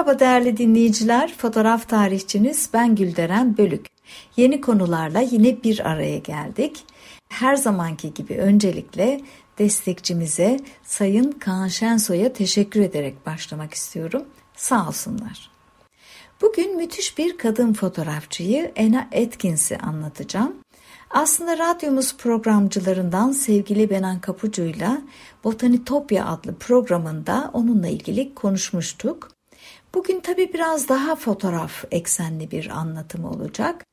Merhaba değerli dinleyiciler, fotoğraf tarihçiniz ben Gülderen Bölük. Yeni konularla yine bir araya geldik. Her zamanki gibi öncelikle destekçimize Sayın Kaan Şensoy'a teşekkür ederek başlamak istiyorum. Sağ olsunlar. Bugün müthiş bir kadın fotoğrafçıyı Ena Atkins'i anlatacağım. Aslında radyomuz programcılarından sevgili Benan Kapucu'yla Botanitopya adlı programında onunla ilgili konuşmuştuk. Bugün tabi biraz daha fotoğraf eksenli bir anlatım olacak.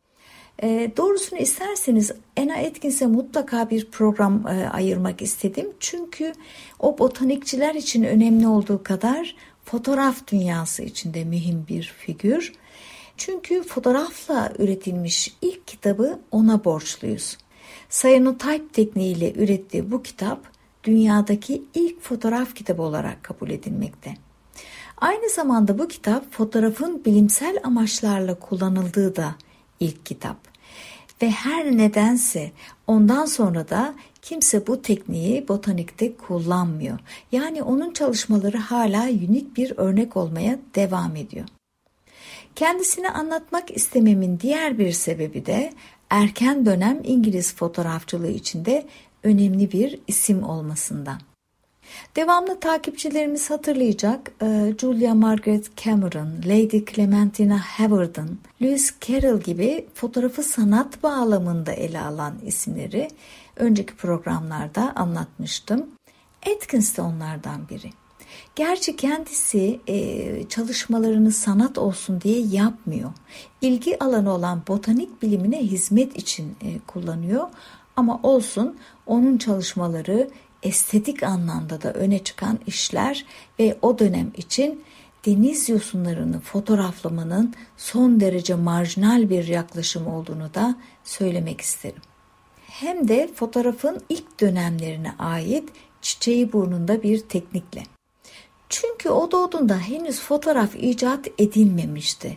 E, doğrusunu isterseniz Ena Atkins'e mutlaka bir program e, ayırmak istedim. Çünkü o botanikçiler için önemli olduğu kadar fotoğraf dünyası için de mühim bir figür. Çünkü fotoğrafla üretilmiş ilk kitabı ona borçluyuz. Cyanotype tekniğiyle ürettiği bu kitap dünyadaki ilk fotoğraf kitabı olarak kabul edilmekte. Aynı zamanda bu kitap fotoğrafın bilimsel amaçlarla kullanıldığı da ilk kitap. Ve her nedense ondan sonra da kimse bu tekniği botanikte kullanmıyor. Yani onun çalışmaları hala unik bir örnek olmaya devam ediyor. Kendisini anlatmak istememin diğer bir sebebi de erken dönem İngiliz fotoğrafçılığı içinde önemli bir isim olmasından. Devamlı takipçilerimiz hatırlayacak e, Julia Margaret Cameron, Lady Clementina Haverden, Lewis Carroll gibi fotoğrafı sanat bağlamında ele alan isimleri önceki programlarda anlatmıştım. Atkins de onlardan biri. Gerçi kendisi e, çalışmalarını sanat olsun diye yapmıyor. İlgi alanı olan botanik bilimine hizmet için e, kullanıyor. Ama olsun onun çalışmaları estetik anlamda da öne çıkan işler ve o dönem için deniz yosunlarını fotoğraflamanın son derece marjinal bir yaklaşım olduğunu da söylemek isterim. Hem de fotoğrafın ilk dönemlerine ait çiçeği burnunda bir teknikle. Çünkü o doğduğunda henüz fotoğraf icat edilmemişti.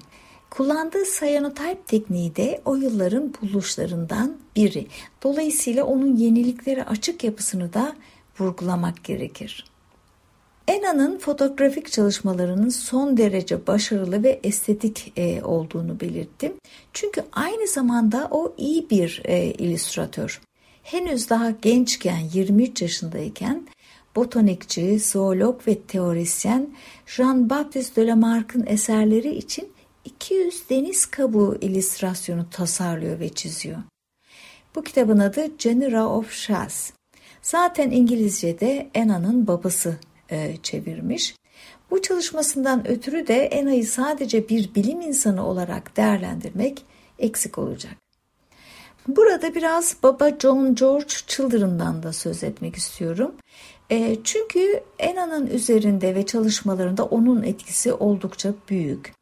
Kullandığı cyanotype tekniği de o yılların buluşlarından biri. Dolayısıyla onun yeniliklere açık yapısını da vurgulamak gerekir. Ena'nın fotoğrafik çalışmalarının son derece başarılı ve estetik e, olduğunu belirttim. Çünkü aynı zamanda o iyi bir e, illüstratör. Henüz daha gençken 23 yaşındayken botanikçi, zoolog ve teorisyen Jean-Baptiste Lamarck'ın eserleri için 200 deniz kabuğu illüstrasyonu tasarlıyor ve çiziyor. Bu kitabın adı Genera of Shells. Zaten İngilizce'de Ena'nın babası e, çevirmiş. Bu çalışmasından ötürü de Ena'yı sadece bir bilim insanı olarak değerlendirmek eksik olacak. Burada biraz baba John George Children'dan da söz etmek istiyorum. E, çünkü Ena'nın üzerinde ve çalışmalarında onun etkisi oldukça büyük.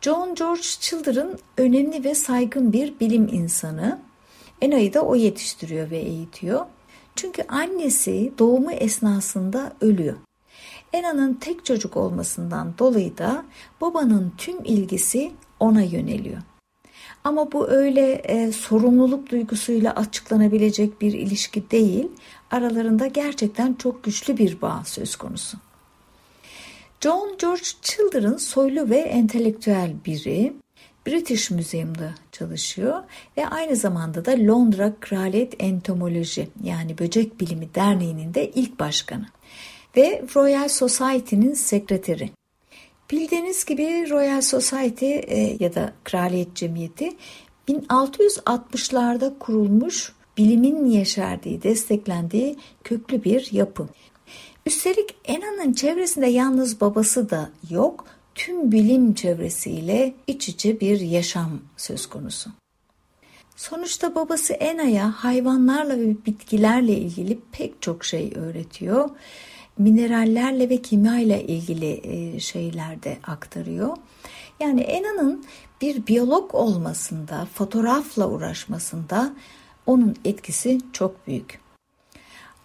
John George Children önemli ve saygın bir bilim insanı. Ena'yı da o yetiştiriyor ve eğitiyor. Çünkü annesi doğumu esnasında ölüyor. Ena'nın tek çocuk olmasından dolayı da babanın tüm ilgisi ona yöneliyor. Ama bu öyle e, sorumluluk duygusuyla açıklanabilecek bir ilişki değil. Aralarında gerçekten çok güçlü bir bağ söz konusu. John George Children soylu ve entelektüel biri. British Museum'da çalışıyor ve aynı zamanda da Londra Kraliyet Entomoloji yani Böcek Bilimi Derneği'nin de ilk başkanı ve Royal Society'nin sekreteri. Bildiğiniz gibi Royal Society e, ya da Kraliyet Cemiyeti 1660'larda kurulmuş bilimin yeşerdiği, desteklendiği köklü bir yapı. Üstelik Ena'nın çevresinde yalnız babası da yok, tüm bilim çevresiyle iç içe bir yaşam söz konusu. Sonuçta babası Ena'ya hayvanlarla ve bitkilerle ilgili pek çok şey öğretiyor. Minerallerle ve kimya ile ilgili e, şeyler de aktarıyor. Yani Ena'nın bir biyolog olmasında, fotoğrafla uğraşmasında onun etkisi çok büyük.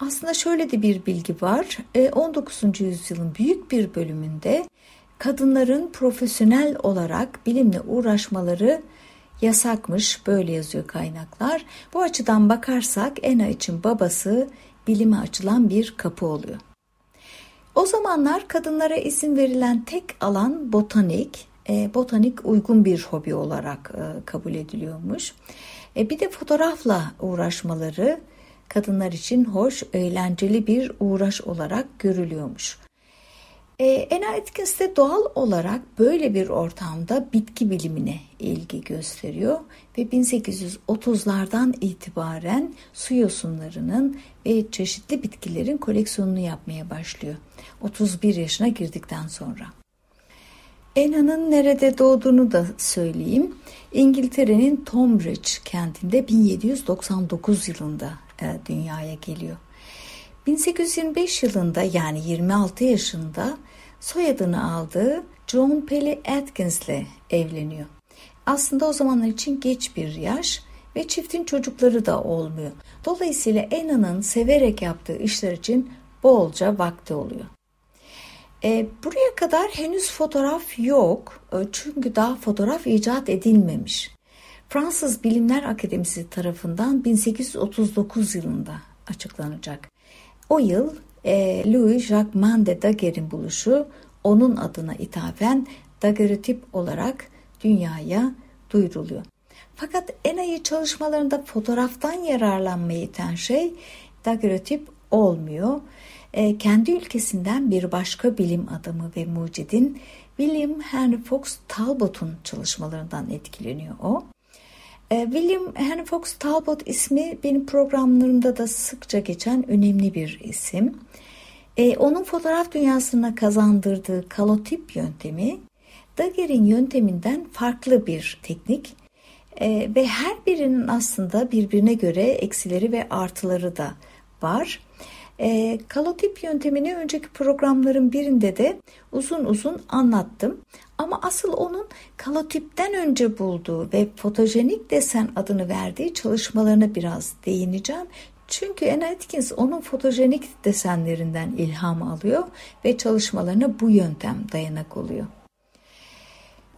Aslında şöyle de bir bilgi var. 19. E, yüzyılın büyük bir bölümünde kadınların profesyonel olarak bilimle uğraşmaları yasakmış. Böyle yazıyor kaynaklar. Bu açıdan bakarsak Ena için babası bilime açılan bir kapı oluyor. O zamanlar kadınlara izin verilen tek alan botanik. E, botanik uygun bir hobi olarak e, kabul ediliyormuş. E, bir de fotoğrafla uğraşmaları kadınlar için hoş, eğlenceli bir uğraş olarak görülüyormuş. E, Anna Atkins de doğal olarak böyle bir ortamda bitki bilimine ilgi gösteriyor ve 1830'lardan itibaren su yosunlarının ve çeşitli bitkilerin koleksiyonunu yapmaya başlıyor. 31 yaşına girdikten sonra. Anna'nın nerede doğduğunu da söyleyeyim. İngiltere'nin Tonbridge kentinde 1799 yılında e, dünyaya geliyor. 1825 yılında yani 26 yaşında soyadını aldığı John Pelly Atkins ile evleniyor. Aslında o zamanlar için geç bir yaş ve çiftin çocukları da olmuyor. Dolayısıyla Anna'nın severek yaptığı işler için bolca vakti oluyor. E, buraya kadar henüz fotoğraf yok e, çünkü daha fotoğraf icat edilmemiş. Fransız Bilimler Akademisi tarafından 1839 yılında açıklanacak. O yıl e, Louis-Jacques Mande Daguerre'in buluşu onun adına ithafen daguerreotip olarak dünyaya duyuruluyor. Fakat en çalışmalarında fotoğraftan yararlanmayı iten şey daguerreotip olmuyor. E, kendi ülkesinden bir başka bilim adamı ve mucidin William Henry Fox Talbot'un çalışmalarından etkileniyor o. E, William Henry Fox Talbot ismi benim programlarımda da sıkça geçen önemli bir isim. E, onun fotoğraf dünyasına kazandırdığı kalotip yöntemi Daguerre'in yönteminden farklı bir teknik e, ve her birinin aslında birbirine göre eksileri ve artıları da var. E, kalotip yöntemini önceki programların birinde de uzun uzun anlattım. Ama asıl onun kalotipten önce bulduğu ve fotojenik desen adını verdiği çalışmalarına biraz değineceğim. Çünkü Anna Atkins onun fotojenik desenlerinden ilham alıyor ve çalışmalarına bu yöntem dayanak oluyor.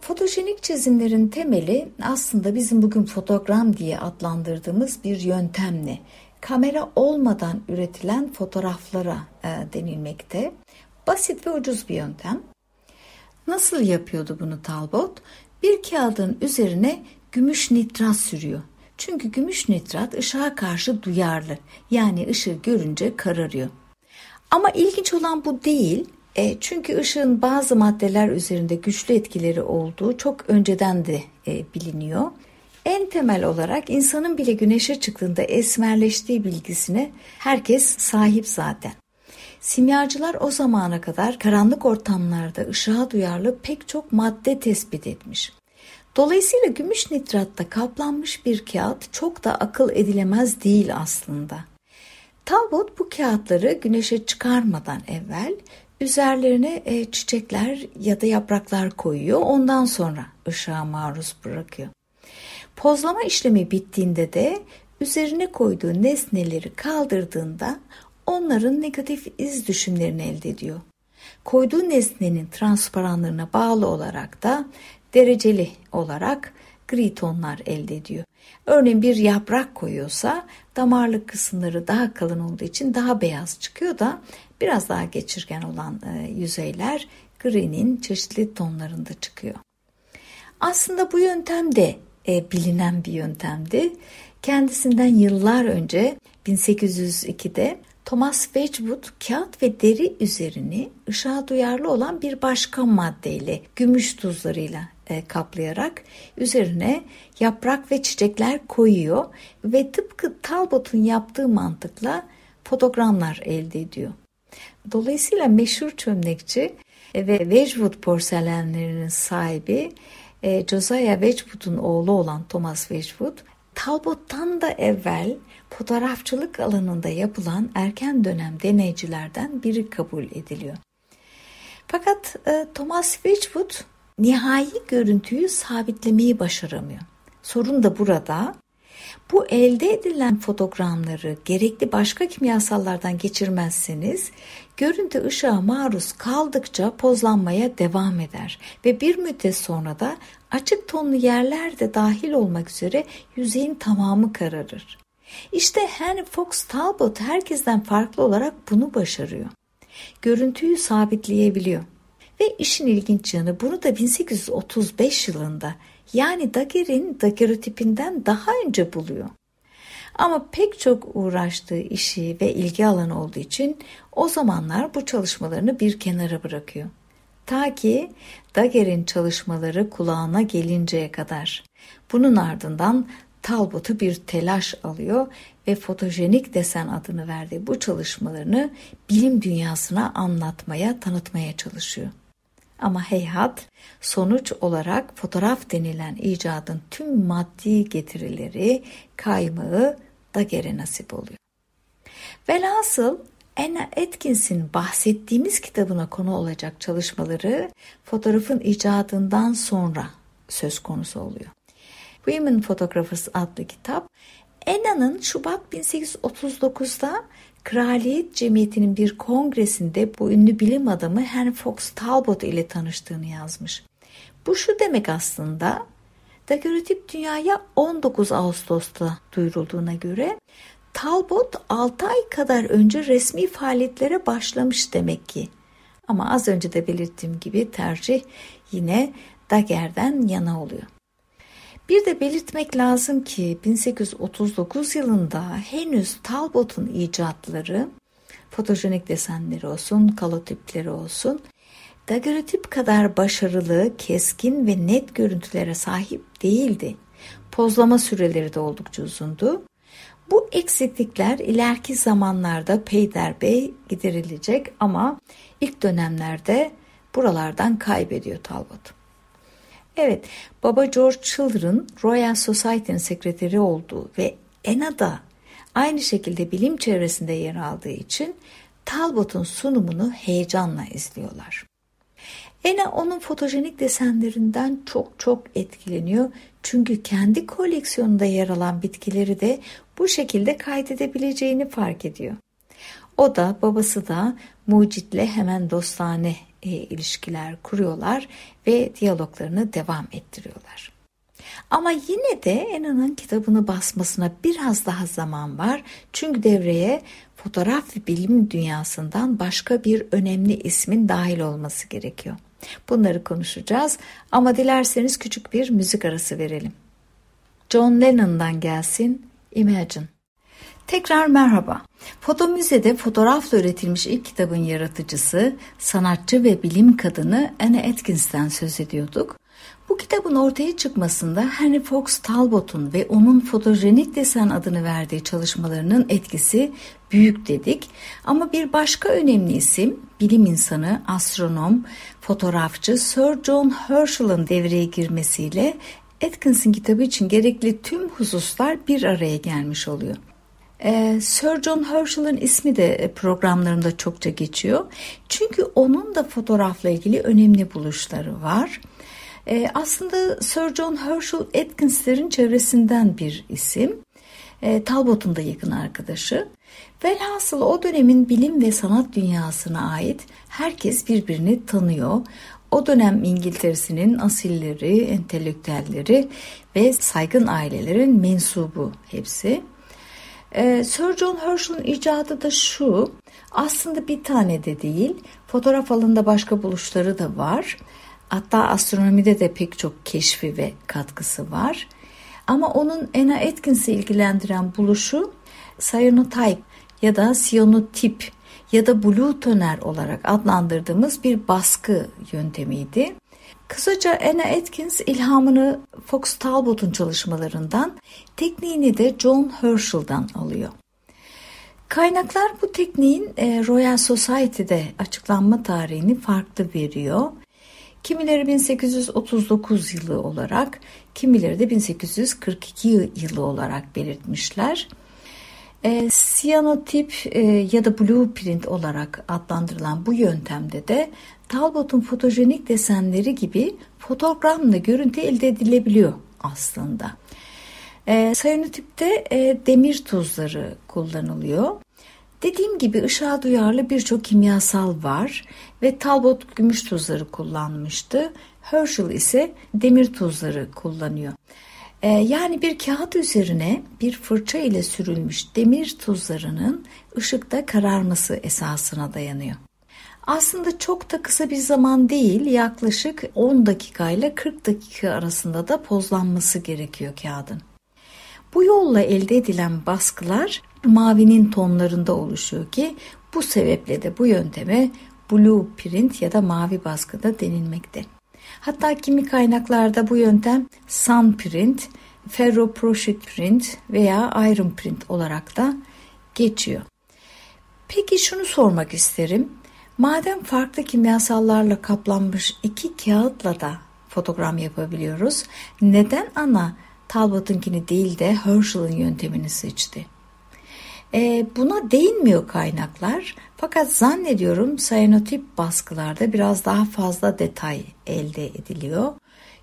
Fotojenik çizimlerin temeli aslında bizim bugün fotogram diye adlandırdığımız bir yöntemle kamera olmadan üretilen fotoğraflara e, denilmekte. Basit ve ucuz bir yöntem. Nasıl yapıyordu bunu Talbot? Bir kağıdın üzerine gümüş nitrat sürüyor. Çünkü gümüş nitrat ışığa karşı duyarlı. Yani ışığı görünce kararıyor. Ama ilginç olan bu değil. E, çünkü ışığın bazı maddeler üzerinde güçlü etkileri olduğu çok önceden de e, biliniyor. En temel olarak insanın bile güneşe çıktığında esmerleştiği bilgisine herkes sahip zaten. Simyacılar o zamana kadar karanlık ortamlarda ışığa duyarlı pek çok madde tespit etmiş. Dolayısıyla gümüş nitratta kaplanmış bir kağıt çok da akıl edilemez değil aslında. Talbot bu kağıtları güneşe çıkarmadan evvel üzerlerine e, çiçekler ya da yapraklar koyuyor. Ondan sonra ışığa maruz bırakıyor. Pozlama işlemi bittiğinde de üzerine koyduğu nesneleri kaldırdığında onların negatif iz düşümlerini elde ediyor. Koyduğu nesnenin transparanlığına bağlı olarak da dereceli olarak gri tonlar elde ediyor. Örneğin bir yaprak koyuyorsa damarlık kısımları daha kalın olduğu için daha beyaz çıkıyor da biraz daha geçirgen olan e, yüzeyler gri'nin çeşitli tonlarında çıkıyor. Aslında bu yöntem de e, bilinen bir yöntemdi. Kendisinden yıllar önce 1802'de Thomas Wedgwood kağıt ve deri üzerini ışığa duyarlı olan bir başka maddeyle, gümüş tuzlarıyla e, kaplayarak üzerine yaprak ve çiçekler koyuyor ve tıpkı Talbot'un yaptığı mantıkla fotogramlar elde ediyor. Dolayısıyla meşhur çömlekçi ve Wedgwood porselenlerinin sahibi e, Josiah Wedgwood'un oğlu olan Thomas Wedgwood, Talbot'tan da evvel fotoğrafçılık alanında yapılan erken dönem deneycilerden biri kabul ediliyor. Fakat e, Thomas Wedgwood nihai görüntüyü sabitlemeyi başaramıyor. Sorun da burada. Bu elde edilen fotogramları gerekli başka kimyasallardan geçirmezseniz görüntü ışığa maruz kaldıkça pozlanmaya devam eder ve bir müddet sonra da açık tonlu yerler de dahil olmak üzere yüzeyin tamamı kararır. İşte Henry Fox Talbot herkesten farklı olarak bunu başarıyor. Görüntüyü sabitleyebiliyor. Ve işin ilginç yanı bunu da 1835 yılında yani Daguerre'in daguerreotipinden daha önce buluyor. Ama pek çok uğraştığı işi ve ilgi alanı olduğu için o zamanlar bu çalışmalarını bir kenara bırakıyor. Ta ki Daguerre'in çalışmaları kulağına gelinceye kadar. Bunun ardından Talbot'u bir telaş alıyor ve fotojenik desen adını verdiği bu çalışmalarını bilim dünyasına anlatmaya, tanıtmaya çalışıyor. Ama heyhat sonuç olarak fotoğraf denilen icadın tüm maddi getirileri kaymağı Daguerre nasip oluyor. Velhasıl Anna Atkins'in bahsettiğimiz kitabına konu olacak çalışmaları fotoğrafın icadından sonra söz konusu oluyor. Women Photographers adlı kitap Anna'nın Şubat 1839'da Kraliyet Cemiyeti'nin bir kongresinde bu ünlü bilim adamı Henry Fox Talbot ile tanıştığını yazmış. Bu şu demek aslında, daguerreotip dünyaya 19 Ağustos'ta duyurulduğuna göre Talbot 6 ay kadar önce resmi faaliyetlere başlamış demek ki. Ama az önce de belirttiğim gibi tercih yine Daguerre'den yana oluyor. Bir de belirtmek lazım ki 1839 yılında henüz Talbot'un icatları, fotojenik desenleri olsun, kalotipleri olsun, daguerreotip kadar başarılı, keskin ve net görüntülere sahip değildi. Pozlama süreleri de oldukça uzundu. Bu eksiklikler ileriki zamanlarda peyderbey giderilecek ama ilk dönemlerde buralardan kaybediyor Talbot. Evet, baba George Children Royal Society'nin sekreteri olduğu ve ENA'da aynı şekilde bilim çevresinde yer aldığı için Talbot'un sunumunu heyecanla izliyorlar. Ena onun fotojenik desenlerinden çok çok etkileniyor. Çünkü kendi koleksiyonunda yer alan bitkileri de bu şekilde kaydedebileceğini fark ediyor. O da babası da mucitle hemen dostane e, ilişkiler kuruyorlar ve diyaloglarını devam ettiriyorlar. Ama yine de Ena'nın kitabını basmasına biraz daha zaman var. Çünkü devreye fotoğraf ve bilim dünyasından başka bir önemli ismin dahil olması gerekiyor. Bunları konuşacağız ama dilerseniz küçük bir müzik arası verelim. John Lennon'dan gelsin Imagine. Tekrar merhaba. Foto Müze'de fotoğrafla üretilmiş ilk kitabın yaratıcısı, sanatçı ve bilim kadını Anne Atkins'ten söz ediyorduk. Bu kitabın ortaya çıkmasında Henry Fox Talbot'un ve onun fotojenik desen adını verdiği çalışmalarının etkisi büyük dedik. Ama bir başka önemli isim bilim insanı, astronom, fotoğrafçı Sir John Herschel'ın devreye girmesiyle Atkins'in kitabı için gerekli tüm hususlar bir araya gelmiş oluyor. Ee, Sir John Herschel'ın ismi de programlarımda çokça geçiyor. Çünkü onun da fotoğrafla ilgili önemli buluşları var. Ee, aslında Sir John Herschel Atkins'lerin çevresinden bir isim. Ee, Talbot'un da yakın arkadaşı. Velhasıl o dönemin bilim ve sanat dünyasına ait herkes birbirini tanıyor. O dönem İngiltere'sinin asilleri, entelektüelleri ve saygın ailelerin mensubu hepsi. Ee, Sir John Herschel'ın icadı da şu, aslında bir tane de değil, fotoğraf alanında başka buluşları da var. Hatta astronomide de pek çok keşfi ve katkısı var. Ama onun Anna Atkins'i ilgilendiren buluşu cyanotype ya da siyonotip ya da blue toner olarak adlandırdığımız bir baskı yöntemiydi. Kısaca Anna Atkins ilhamını Fox Talbot'un çalışmalarından, tekniğini de John Herschel'dan alıyor. Kaynaklar bu tekniğin e, Royal Society'de açıklanma tarihini farklı veriyor. Kimileri 1839 yılı olarak, kimileri de 1842 yılı olarak belirtmişler. E, siyanotip e, ya da blueprint olarak adlandırılan bu yöntemde de Talbot'un fotojenik desenleri gibi fotogramla görüntü elde edilebiliyor aslında. E, siyanotipte e, demir tuzları kullanılıyor. Dediğim gibi ışığa duyarlı birçok kimyasal var ve Talbot gümüş tuzları kullanmıştı. Herschel ise demir tuzları kullanıyor. Ee, yani bir kağıt üzerine bir fırça ile sürülmüş demir tuzlarının ışıkta kararması esasına dayanıyor. Aslında çok da kısa bir zaman değil yaklaşık 10 dakika ile 40 dakika arasında da pozlanması gerekiyor kağıdın. Bu yolla elde edilen baskılar mavinin tonlarında oluşuyor ki bu sebeple de bu yönteme blue print ya da mavi baskı da denilmekte. Hatta kimi kaynaklarda bu yöntem sun print, ferroprosite print veya iron print olarak da geçiyor. Peki şunu sormak isterim. Madem farklı kimyasallarla kaplanmış iki kağıtla da fotoğraf yapabiliyoruz, neden ana Talbot'unkini değil de Herschel'ın yöntemini seçti? E, buna değinmiyor kaynaklar fakat zannediyorum sayanotip baskılarda biraz daha fazla detay elde ediliyor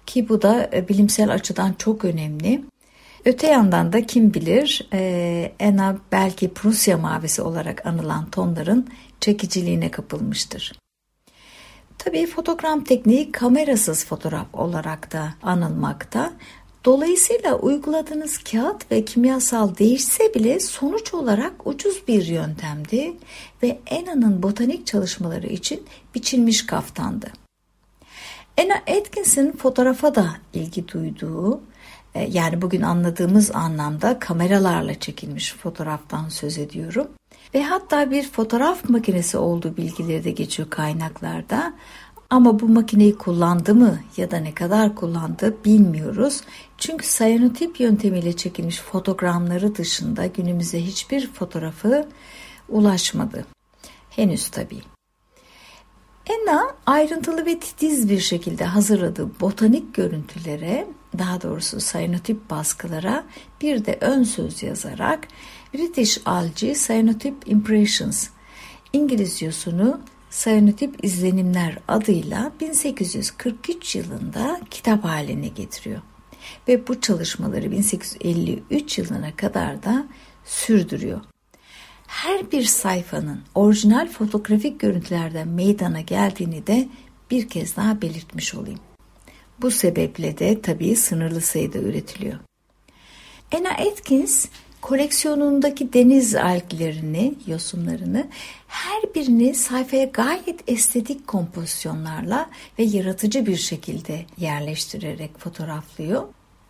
ki bu da e, bilimsel açıdan çok önemli. Öte yandan da kim bilir e, Ena belki Prusya mavisi olarak anılan tonların çekiciliğine kapılmıştır. Tabii fotogram tekniği kamerasız fotoğraf olarak da anılmakta. Dolayısıyla uyguladığınız kağıt ve kimyasal değişse bile sonuç olarak ucuz bir yöntemdi ve Ena'nın botanik çalışmaları için biçilmiş kaftandı. Anna Atkinson fotoğrafa da ilgi duyduğu, e, yani bugün anladığımız anlamda kameralarla çekilmiş fotoğraftan söz ediyorum. Ve hatta bir fotoğraf makinesi olduğu bilgileri de geçiyor kaynaklarda. Ama bu makineyi kullandı mı ya da ne kadar kullandı bilmiyoruz. Çünkü sayanotip yöntemiyle çekilmiş fotogramları dışında günümüze hiçbir fotoğrafı ulaşmadı. Henüz tabii. Enna ayrıntılı ve titiz bir şekilde hazırladığı botanik görüntülere, daha doğrusu sayanotip baskılara bir de ön söz yazarak British Algae Cyanotype Impressions İngiliz yosunu Cyanotyp izlenimler adıyla 1843 yılında kitap haline getiriyor. Ve bu çalışmaları 1853 yılına kadar da sürdürüyor. Her bir sayfanın orijinal fotoğrafik görüntülerden meydana geldiğini de bir kez daha belirtmiş olayım. Bu sebeple de tabii sınırlı sayıda üretiliyor. Anna Atkins koleksiyonundaki deniz alglerini, yosunlarını her birini sayfaya gayet estetik kompozisyonlarla ve yaratıcı bir şekilde yerleştirerek fotoğraflıyor.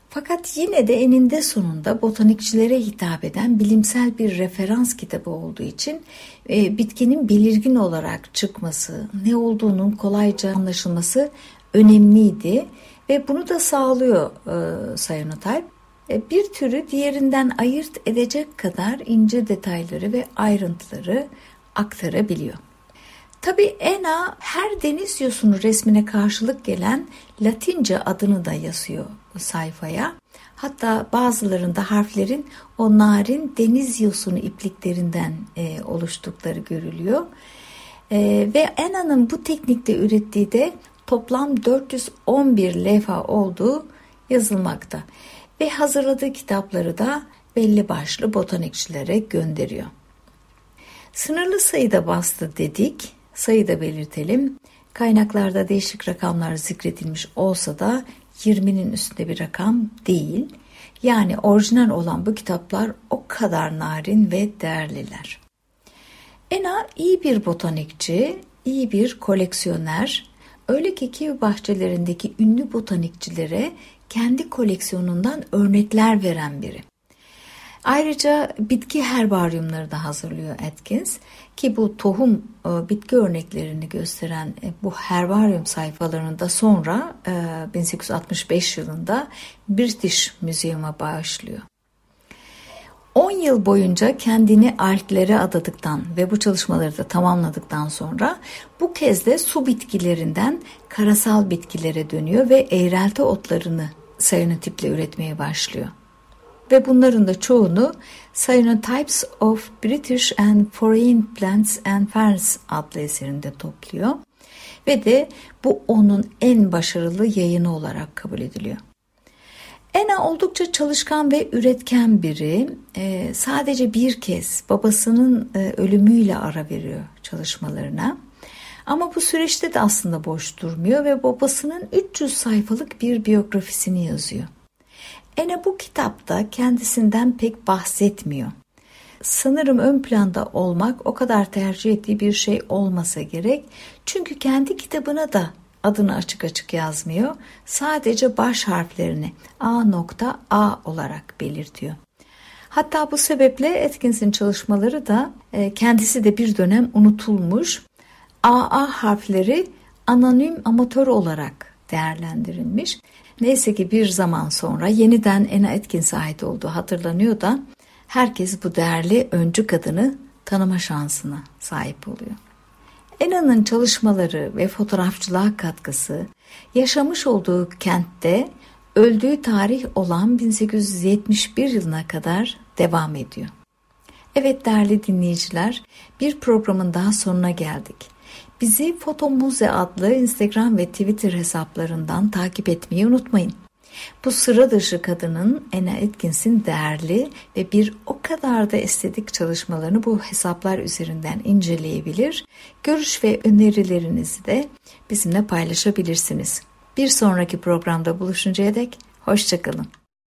Fakat yine de eninde sonunda botanikçilere hitap eden bilimsel bir referans kitabı olduğu için e, bitkinin belirgin olarak çıkması, ne olduğunun kolayca anlaşılması önemliydi ve bunu da sağlıyor e, Sayanotype. E, bir türü diğerinden ayırt edecek kadar ince detayları ve ayrıntıları aktarabiliyor. Tabi Ena her deniz yosunu resmine karşılık gelen Latince adını da yazıyor sayfaya. Hatta bazılarında harflerin o narin deniz yosunu ipliklerinden e, oluştukları görülüyor. E, ve Ena'nın bu teknikte ürettiği de toplam 411 levha olduğu yazılmakta. Ve hazırladığı kitapları da belli başlı botanikçilere gönderiyor. Sınırlı sayıda bastı dedik, sayı da belirtelim. Kaynaklarda değişik rakamlar zikredilmiş olsa da 20'nin üstünde bir rakam değil. Yani orijinal olan bu kitaplar o kadar narin ve değerliler. Ena iyi bir botanikçi, iyi bir koleksiyoner. Öyle ki Kivi bahçelerindeki ünlü botanikçilere kendi koleksiyonundan örnekler veren biri. Ayrıca bitki herbaryumları da hazırlıyor Atkins ki bu tohum e, bitki örneklerini gösteren e, bu herbaryum sayfalarını da sonra 1865 e, yılında British Museum'a bağışlıyor. 10 yıl boyunca kendini Alplere adadıktan ve bu çalışmaları da tamamladıktan sonra bu kez de su bitkilerinden karasal bitkilere dönüyor ve eğrelti otlarını sayanotiple üretmeye başlıyor. ve bunların da çoğunu Cyanotypes of British and Foreign Plants and Ferns adlı eserinde topluyor ve de bu onun en başarılı yayını olarak kabul ediliyor. Ena oldukça çalışkan ve üretken biri. E, sadece bir kez babasının e, ölümüyle ara veriyor çalışmalarına. Ama bu süreçte de aslında boş durmuyor ve babasının 300 sayfalık bir biyografisini yazıyor. Ene bu kitapta kendisinden pek bahsetmiyor. Sanırım ön planda olmak o kadar tercih ettiği bir şey olmasa gerek. Çünkü kendi kitabına da adını açık açık yazmıyor. Sadece baş harflerini A nokta A olarak belirtiyor. Hatta bu sebeple Atkins'in çalışmaları da e, kendisi de bir dönem unutulmuş. AA harfleri anonim amatör olarak değerlendirilmiş. Neyse ki bir zaman sonra yeniden Anna Atkins'e ait olduğu hatırlanıyor da herkes bu değerli öncü kadını tanıma şansına sahip oluyor. Ena'nın çalışmaları ve fotoğrafçılığa katkısı yaşamış olduğu kentte öldüğü tarih olan 1871 yılına kadar devam ediyor. Evet değerli dinleyiciler bir programın daha sonuna geldik. Bizi Foto Muze adlı Instagram ve Twitter hesaplarından takip etmeyi unutmayın. Bu sıra dışı kadının Anna Atkins'in değerli ve bir o kadar da estetik çalışmalarını bu hesaplar üzerinden inceleyebilir. Görüş ve önerilerinizi de bizimle paylaşabilirsiniz. Bir sonraki programda buluşuncaya dek hoşçakalın.